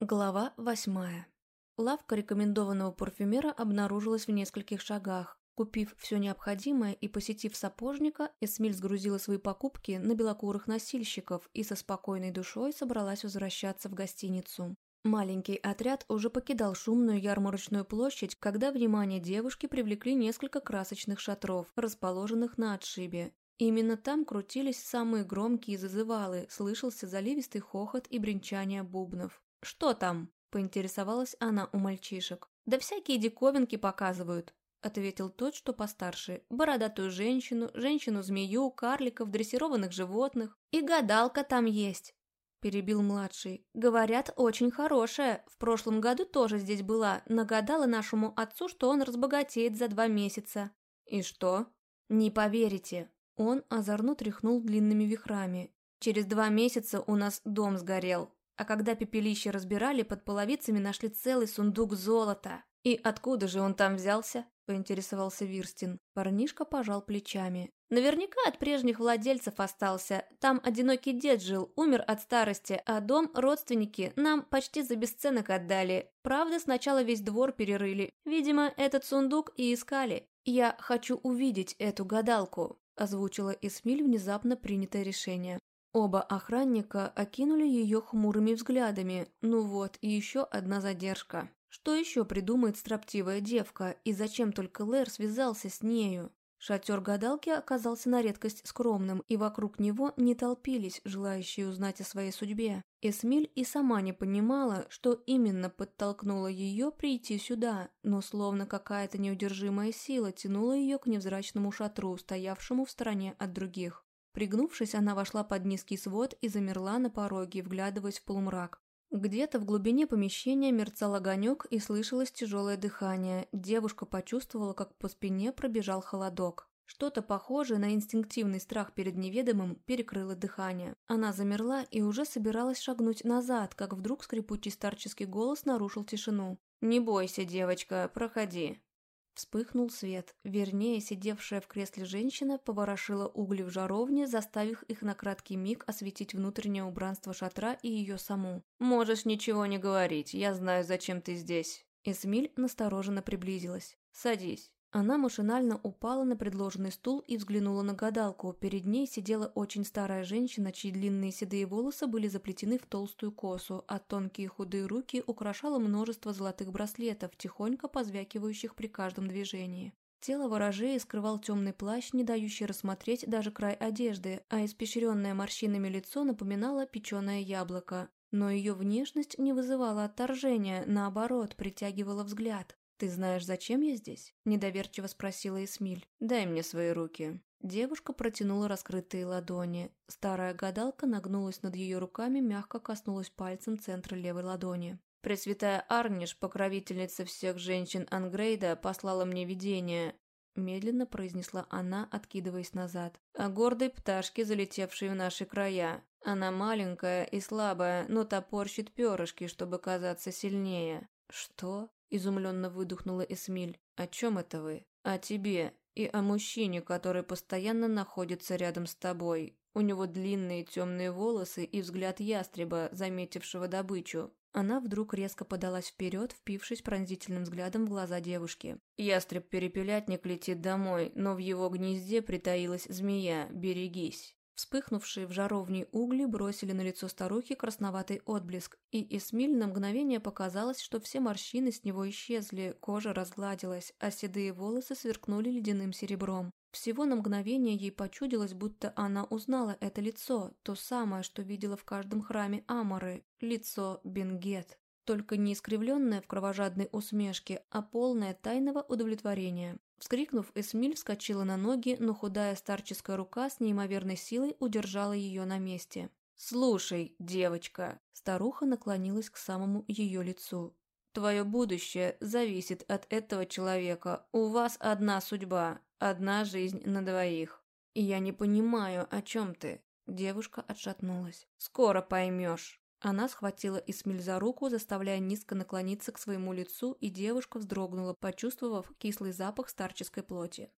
Глава восьмая. Лавка рекомендованного парфюмера обнаружилась в нескольких шагах. Купив все необходимое и посетив сапожника, Эсмиль сгрузила свои покупки на белокурых носильщиков и со спокойной душой собралась возвращаться в гостиницу. Маленький отряд уже покидал шумную ярмарочную площадь, когда внимание девушки привлекли несколько красочных шатров, расположенных на отшибе. Именно там крутились самые громкие зазывалы, слышался заливистый хохот и бренчание бубнов. «Что там?» – поинтересовалась она у мальчишек. «Да всякие диковинки показывают», – ответил тот, что постарше. «Бородатую женщину, женщину-змею, карликов, дрессированных животных. И гадалка там есть», – перебил младший. «Говорят, очень хорошая. В прошлом году тоже здесь была. Нагадала нашему отцу, что он разбогатеет за два месяца». «И что?» «Не поверите». Он озорно тряхнул длинными вихрами. «Через два месяца у нас дом сгорел. А когда пепелище разбирали, под половицами нашли целый сундук золота. «И откуда же он там взялся?» – поинтересовался Вирстин. Парнишка пожал плечами. «Наверняка от прежних владельцев остался. Там одинокий дед жил, умер от старости, а дом родственники нам почти за бесценок отдали. Правда, сначала весь двор перерыли. Видимо, этот сундук и искали. Я хочу увидеть эту гадалку», – озвучила Эсмиль внезапно принятое решение. Оба охранника окинули ее хмурыми взглядами. Ну вот, и еще одна задержка. Что еще придумает строптивая девка, и зачем только Лэр связался с нею? Шатер гадалки оказался на редкость скромным, и вокруг него не толпились желающие узнать о своей судьбе. Эсмиль и сама не понимала, что именно подтолкнуло ее прийти сюда, но словно какая-то неудержимая сила тянула ее к невзрачному шатру, стоявшему в стороне от других. Пригнувшись, она вошла под низкий свод и замерла на пороге, вглядываясь в полумрак. Где-то в глубине помещения мерцал огонек и слышалось тяжелое дыхание. Девушка почувствовала, как по спине пробежал холодок. Что-то похожее на инстинктивный страх перед неведомым перекрыло дыхание. Она замерла и уже собиралась шагнуть назад, как вдруг скрипучий старческий голос нарушил тишину. «Не бойся, девочка, проходи». Вспыхнул свет. Вернее, сидевшая в кресле женщина поворошила угли в жаровне, заставив их на краткий миг осветить внутреннее убранство шатра и ее саму. «Можешь ничего не говорить, я знаю, зачем ты здесь». Эсмиль настороженно приблизилась. «Садись». Она машинально упала на предложенный стул и взглянула на гадалку. Перед ней сидела очень старая женщина, чьи длинные седые волосы были заплетены в толстую косу, а тонкие худые руки украшало множество золотых браслетов, тихонько позвякивающих при каждом движении. Тело ворожеи скрывал темный плащ, не дающий рассмотреть даже край одежды, а испещренное морщинами лицо напоминало печеное яблоко. Но ее внешность не вызывала отторжения, наоборот, притягивала взгляд. «Ты знаешь, зачем я здесь?» – недоверчиво спросила Эсмиль. «Дай мне свои руки». Девушка протянула раскрытые ладони. Старая гадалка нагнулась над ее руками, мягко коснулась пальцем центра левой ладони. «Пресвятая Арниш, покровительница всех женщин Ангрейда, послала мне видение», – медленно произнесла она, откидываясь назад. «О гордой пташке, залетевшей в наши края. Она маленькая и слабая, но топорщит перышки, чтобы казаться сильнее». «Что?» Изумленно выдохнула Эсмиль. «О чем это вы?» «О тебе и о мужчине, который постоянно находится рядом с тобой. У него длинные темные волосы и взгляд ястреба, заметившего добычу. Она вдруг резко подалась вперед, впившись пронзительным взглядом в глаза девушки. «Ястреб-перепелятник летит домой, но в его гнезде притаилась змея. Берегись». Вспыхнувшие в жаровне угли бросили на лицо старухи красноватый отблеск, и Эсмиль на мгновение показалось, что все морщины с него исчезли, кожа разгладилась, а седые волосы сверкнули ледяным серебром. Всего на мгновение ей почудилось, будто она узнала это лицо, то самое, что видела в каждом храме Аморы, лицо Бенгет. Только не искривленное в кровожадной усмешке, а полное тайного удовлетворения. Вскрикнув, Эсмиль вскочила на ноги, но худая старческая рука с неимоверной силой удержала ее на месте. «Слушай, девочка!» Старуха наклонилась к самому ее лицу. «Твое будущее зависит от этого человека. У вас одна судьба, одна жизнь на двоих. Я не понимаю, о чем ты». Девушка отшатнулась. «Скоро поймешь». Она схватила Исмиль за руку, заставляя низко наклониться к своему лицу, и девушка вздрогнула, почувствовав кислый запах старческой плоти.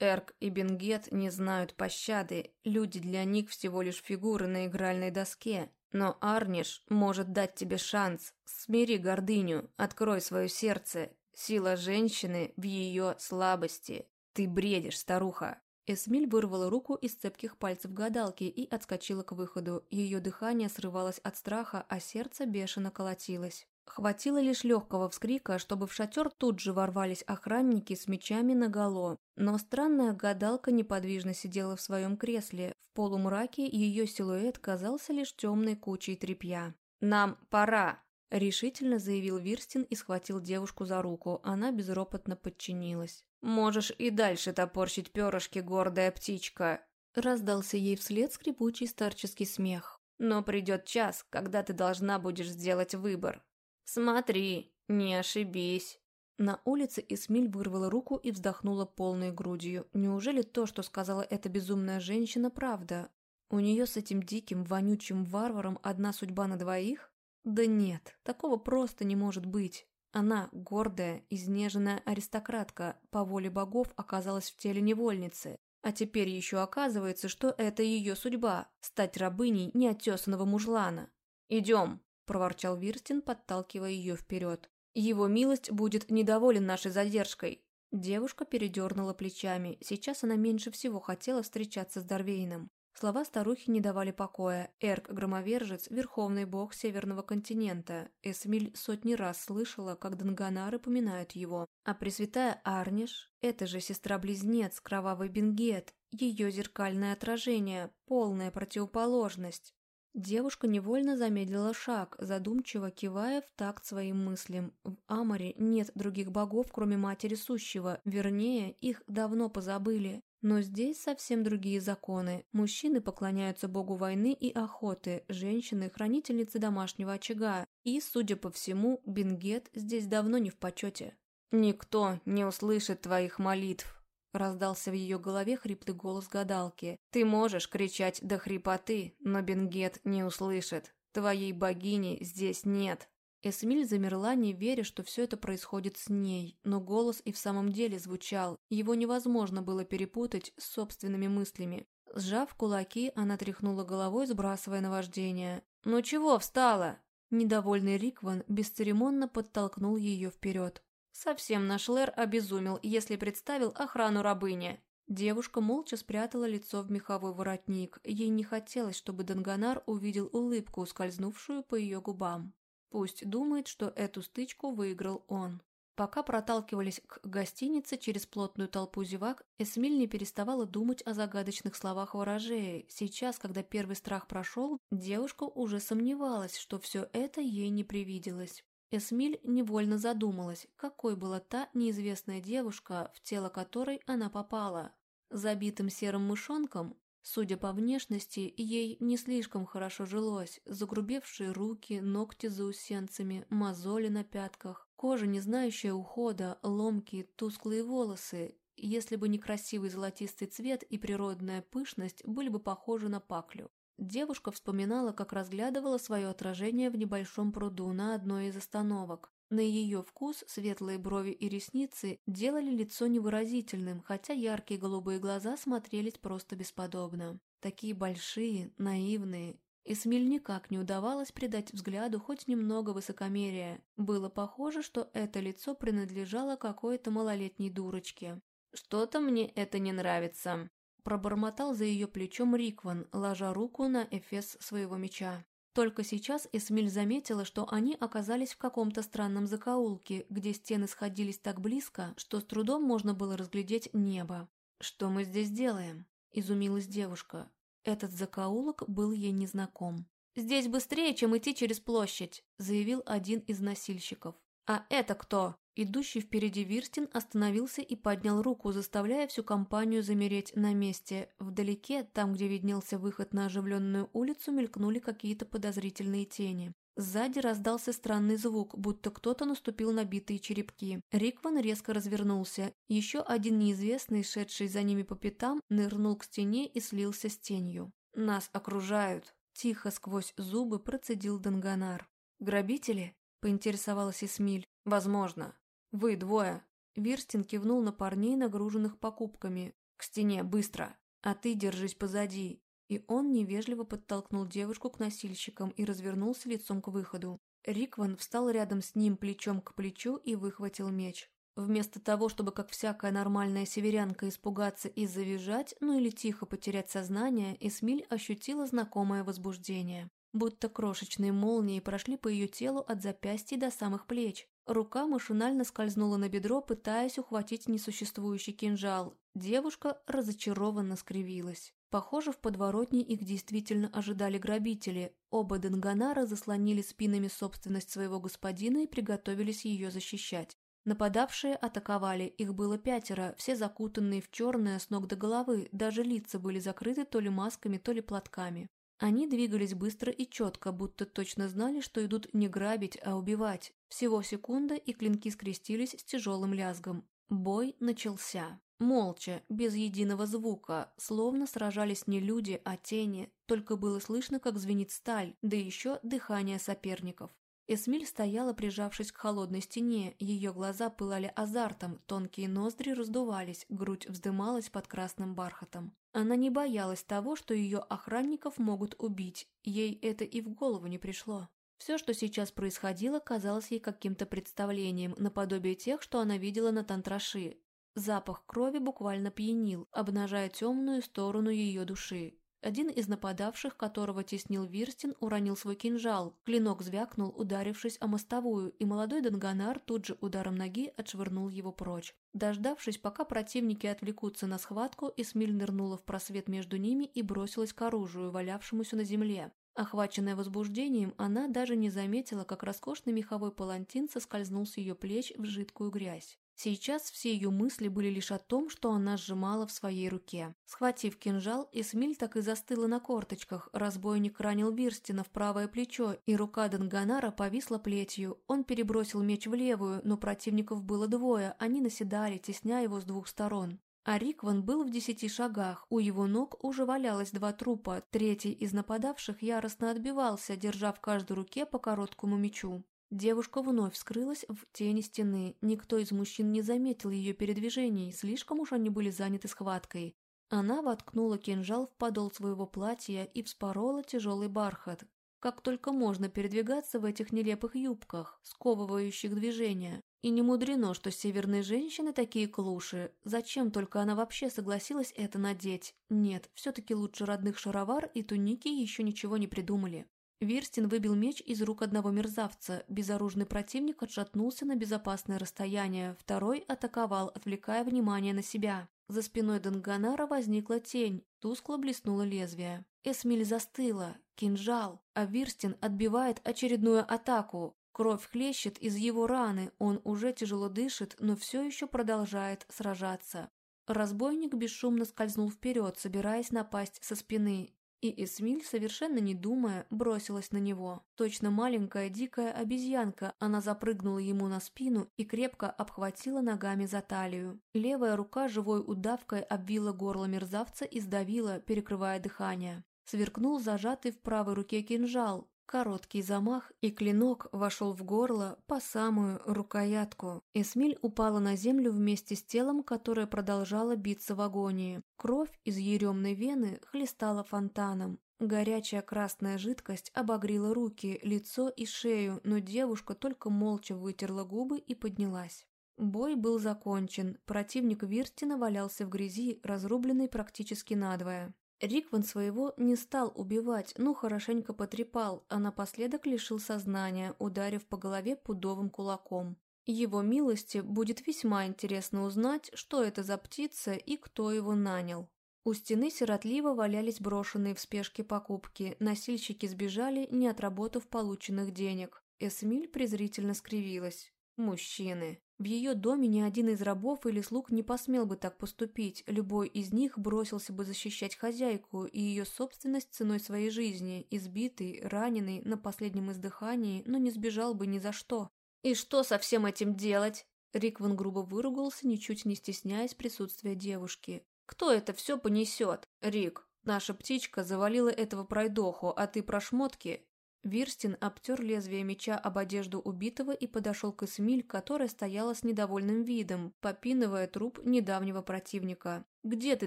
Эрк и Бенгет не знают пощады, люди для них всего лишь фигуры на игральной доске. Но Арниш может дать тебе шанс. Смири гордыню, открой свое сердце. Сила женщины в ее слабости. Ты бредишь, старуха. Эсмиль вырвала руку из цепких пальцев гадалки и отскочила к выходу. Ее дыхание срывалось от страха, а сердце бешено колотилось. Хватило лишь легкого вскрика, чтобы в шатер тут же ворвались охранники с мечами наголо. Но странная гадалка неподвижно сидела в своем кресле. В полумраке ее силуэт казался лишь темной кучей тряпья. «Нам пора!» – решительно заявил Вирстин и схватил девушку за руку. Она безропотно подчинилась. «Можешь и дальше топорщить перышки, гордая птичка!» Раздался ей вслед скрипучий старческий смех. «Но придет час, когда ты должна будешь сделать выбор. Смотри, не ошибись!» На улице Эсмиль вырвала руку и вздохнула полной грудью. Неужели то, что сказала эта безумная женщина, правда? У нее с этим диким, вонючим варваром одна судьба на двоих? Да нет, такого просто не может быть. Она, гордая, изнеженная аристократка, по воле богов оказалась в теле невольницы. А теперь еще оказывается, что это ее судьба – стать рабыней неотесанного мужлана. «Идем», – проворчал Вирстин, подталкивая ее вперед. «Его милость будет недоволен нашей задержкой». Девушка передернула плечами. Сейчас она меньше всего хотела встречаться с Дарвейном. Слова старухи не давали покоя. Эрк-громовержец – верховный бог Северного континента. Эсмиль сотни раз слышала, как Данганары поминают его. А Пресвятая Арниш – это же сестра-близнец, кровавый Бенгет, ее зеркальное отражение, полная противоположность. Девушка невольно замедлила шаг, задумчиво кивая в такт своим мыслям. В Аморе нет других богов, кроме Матери Сущего, вернее, их давно позабыли. Но здесь совсем другие законы. Мужчины поклоняются богу войны и охоты, женщины – хранительницы домашнего очага. И, судя по всему, Бенгет здесь давно не в почете. «Никто не услышит твоих молитв», – раздался в ее голове хриплый голос гадалки. «Ты можешь кричать до хрипоты, но Бенгет не услышит. Твоей богини здесь нет». Эсмиль замерла, не веря, что все это происходит с ней, но голос и в самом деле звучал, его невозможно было перепутать с собственными мыслями. Сжав кулаки, она тряхнула головой, сбрасывая наваждение. «Ну чего встала?» Недовольный Рикван бесцеремонно подтолкнул ее вперед. Совсем наш Лэр обезумел, если представил охрану рабыни. Девушка молча спрятала лицо в меховой воротник. Ей не хотелось, чтобы Данганар увидел улыбку, скользнувшую по ее губам. Пусть думает, что эту стычку выиграл он. Пока проталкивались к гостинице через плотную толпу зевак, Эсмиль не переставала думать о загадочных словах ворожея. Сейчас, когда первый страх прошел, девушка уже сомневалась, что все это ей не привиделось. Эсмиль невольно задумалась, какой была та неизвестная девушка, в тело которой она попала. Забитым серым мышонком Судя по внешности, ей не слишком хорошо жилось. Загрубевшие руки, ногти за усенцами, мозоли на пятках, кожа, не знающая ухода, ломкие, тусклые волосы. Если бы не красивый золотистый цвет и природная пышность, были бы похожи на паклю. Девушка вспоминала, как разглядывала свое отражение в небольшом пруду на одной из остановок. На ее вкус светлые брови и ресницы делали лицо невыразительным, хотя яркие голубые глаза смотрелись просто бесподобно. Такие большие, наивные. Эсмиль никак не удавалось придать взгляду хоть немного высокомерия. Было похоже, что это лицо принадлежало какой-то малолетней дурочке. «Что-то мне это не нравится», – пробормотал за ее плечом Рикван, ложа руку на эфес своего меча. Только сейчас Эсмиль заметила, что они оказались в каком-то странном закоулке, где стены сходились так близко, что с трудом можно было разглядеть небо. «Что мы здесь делаем?» – изумилась девушка. Этот закоулок был ей незнаком. «Здесь быстрее, чем идти через площадь», – заявил один из носильщиков. «А это кто?» Идущий впереди Вирстин остановился и поднял руку, заставляя всю компанию замереть на месте. Вдалеке, там, где виднелся выход на оживленную улицу, мелькнули какие-то подозрительные тени. Сзади раздался странный звук, будто кто-то наступил на битые черепки. Рикван резко развернулся. Еще один неизвестный, шедший за ними по пятам, нырнул к стене и слился с тенью. «Нас окружают!» Тихо сквозь зубы процедил Данганар. «Грабители?» – поинтересовалась Эсмиль. «Возможно. «Вы двое!» Вирстин кивнул на парней, нагруженных покупками. «К стене, быстро! А ты держись позади!» и он невежливо подтолкнул девушку к носильщикам и развернулся лицом к выходу. Рикван встал рядом с ним плечом к плечу и выхватил меч. Вместо того, чтобы, как всякая нормальная северянка, испугаться и завизжать, ну или тихо потерять сознание, Эсмиль ощутила знакомое возбуждение. Будто крошечные молнии прошли по ее телу от запястья до самых плеч. Рука машинально скользнула на бедро, пытаясь ухватить несуществующий кинжал. Девушка разочарованно скривилась. Похоже, в подворотне их действительно ожидали грабители. Оба Денганара заслонили спинами собственность своего господина и приготовились ее защищать. Нападавшие атаковали, их было пятеро, все закутанные в черное с ног до головы, даже лица были закрыты то ли масками, то ли платками. Они двигались быстро и четко, будто точно знали, что идут не грабить, а убивать. Всего секунда, и клинки скрестились с тяжелым лязгом. Бой начался. Молча, без единого звука, словно сражались не люди, а тени, только было слышно, как звенит сталь, да еще дыхание соперников. Эсмиль стояла, прижавшись к холодной стене, ее глаза пылали азартом, тонкие ноздри раздувались, грудь вздымалась под красным бархатом. Она не боялась того, что ее охранников могут убить, ей это и в голову не пришло. Все, что сейчас происходило, казалось ей каким-то представлением, наподобие тех, что она видела на тантраши. Запах крови буквально пьянил, обнажая темную сторону ее души. Один из нападавших, которого теснил Вирстин, уронил свой кинжал. Клинок звякнул, ударившись о мостовую, и молодой Данганар тут же ударом ноги отшвырнул его прочь. Дождавшись, пока противники отвлекутся на схватку, Эсмиль нырнула в просвет между ними и бросилась к оружию, валявшемуся на земле. Охваченная возбуждением, она даже не заметила, как роскошный меховой палантин соскользнул с ее плеч в жидкую грязь. Сейчас все ее мысли были лишь о том, что она сжимала в своей руке. Схватив кинжал, Эсмиль так и застыла на корточках. Разбойник ранил Бирстина в правое плечо, и рука Данганара повисла плетью. Он перебросил меч в левую, но противников было двое, они наседали, тесня его с двух сторон. А Рикван был в десяти шагах, у его ног уже валялось два трупа, третий из нападавших яростно отбивался, держа в каждой руке по короткому мечу. Девушка вновь скрылась в тени стены. Никто из мужчин не заметил ее передвижений, слишком уж они были заняты схваткой. Она воткнула кинжал в подол своего платья и вспорола тяжелый бархат. Как только можно передвигаться в этих нелепых юбках, сковывающих движения. И не мудрено, что северные женщины такие клуши. Зачем только она вообще согласилась это надеть? Нет, все-таки лучше родных шаровар и туники еще ничего не придумали. Вирстин выбил меч из рук одного мерзавца, безоружный противник отшатнулся на безопасное расстояние, второй атаковал, отвлекая внимание на себя. За спиной Данганара возникла тень, тускло блеснуло лезвие. Эсмиль застыла, кинжал, а Вирстин отбивает очередную атаку. Кровь хлещет из его раны, он уже тяжело дышит, но все еще продолжает сражаться. Разбойник бесшумно скользнул вперед, собираясь напасть со спины, и Эсмиль, совершенно не думая, бросилась на него. Точно маленькая дикая обезьянка, она запрыгнула ему на спину и крепко обхватила ногами за талию. Левая рука живой удавкой обвила горло мерзавца и сдавила, перекрывая дыхание. Сверкнул зажатый в правой руке кинжал, Короткий замах, и клинок вошел в горло по самую рукоятку. Эсмиль упала на землю вместе с телом, которое продолжало биться в агонии. Кровь из еремной вены хлестала фонтаном. Горячая красная жидкость обогрила руки, лицо и шею, но девушка только молча вытерла губы и поднялась. Бой был закончен, противник Вирстина валялся в грязи, разрубленный практически надвое. Рикван своего не стал убивать, но хорошенько потрепал, а напоследок лишил сознания, ударив по голове пудовым кулаком. Его милости будет весьма интересно узнать, что это за птица и кто его нанял. У стены сиротливо валялись брошенные в спешке покупки, носильщики сбежали, не отработав полученных денег. Эсмиль презрительно скривилась. Мужчины. В ее доме ни один из рабов или слуг не посмел бы так поступить, любой из них бросился бы защищать хозяйку и ее собственность ценой своей жизни, избитый, раненый, на последнем издыхании, но не сбежал бы ни за что. «И что со всем этим делать?» Рикван грубо выругался, ничуть не стесняясь присутствия девушки. «Кто это все понесет? Рик, наша птичка завалила этого пройдоху, а ты про шмотки Вирстин обтер лезвие меча об одежду убитого и подошел к Эсмиль, которая стояла с недовольным видом, попинывая труп недавнего противника. «Где ты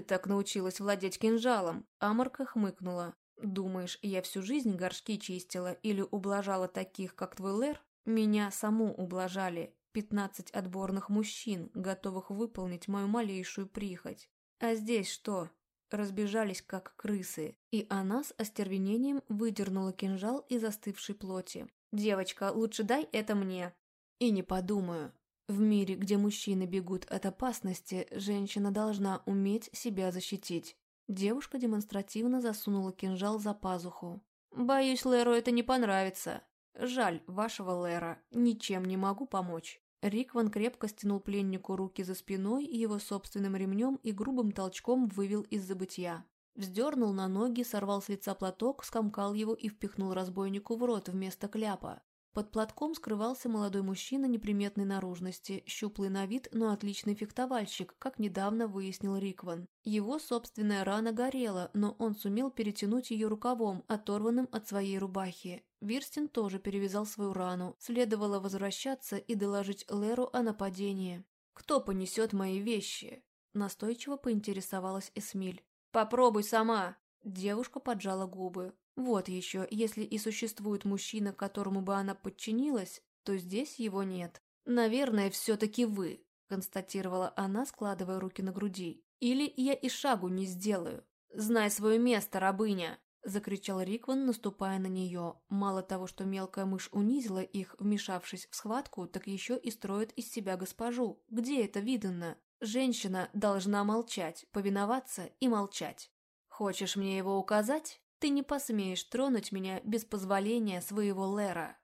так научилась владеть кинжалом?» Амарка хмыкнула. «Думаешь, я всю жизнь горшки чистила или ублажала таких, как твой Лэр? Меня саму ублажали. Пятнадцать отборных мужчин, готовых выполнить мою малейшую прихоть. А здесь что? Разбежались как крысы, и она с остервенением выдернула кинжал из застывшей плоти. «Девочка, лучше дай это мне». «И не подумаю. В мире, где мужчины бегут от опасности, женщина должна уметь себя защитить». Девушка демонстративно засунула кинжал за пазуху. «Боюсь, Леру это не понравится. Жаль вашего Лера, ничем не могу помочь». Рикван крепко стянул пленнику руки за спиной и его собственным ремнем и грубым толчком вывел из забытья. Вздернул на ноги, сорвал с лица платок, скомкал его и впихнул разбойнику в рот вместо кляпа. Под платком скрывался молодой мужчина неприметной наружности, щуплый на вид, но отличный фехтовальщик, как недавно выяснил Рикван. Его собственная рана горела, но он сумел перетянуть ее рукавом, оторванным от своей рубахи. Вирстин тоже перевязал свою рану. Следовало возвращаться и доложить Леру о нападении. «Кто понесет мои вещи?» Настойчиво поинтересовалась Эсмиль. «Попробуй сама!» Девушка поджала губы. Вот еще, если и существует мужчина, которому бы она подчинилась, то здесь его нет. «Наверное, все-таки вы», – констатировала она, складывая руки на груди. «Или я и шагу не сделаю. Знай свое место, рабыня!» – закричал Рикван, наступая на нее. Мало того, что мелкая мышь унизила их, вмешавшись в схватку, так еще и строит из себя госпожу. Где это видано? Женщина должна молчать, повиноваться и молчать. «Хочешь мне его указать?» Ты не посмеешь тронуть меня без позволения своего Лера.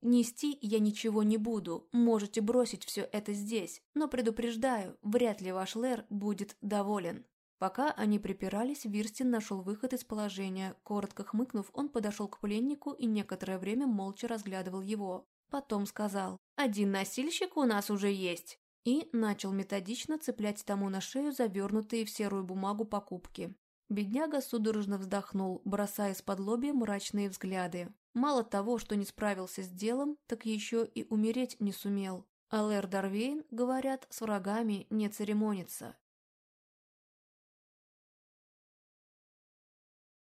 Нести я ничего не буду, можете бросить все это здесь, но предупреждаю, вряд ли ваш Лер будет доволен». Пока они припирались, Вирстин нашел выход из положения. Коротко хмыкнув, он подошел к пленнику и некоторое время молча разглядывал его. Потом сказал «Один носильщик у нас уже есть» и начал методично цеплять тому на шею завернутые в серую бумагу покупки. Бедняга судорожно вздохнул, бросая из-под мрачные взгляды. Мало того, что не справился с делом, так еще и умереть не сумел. Алэр Дарвейн, говорят, с врагами не церемонится.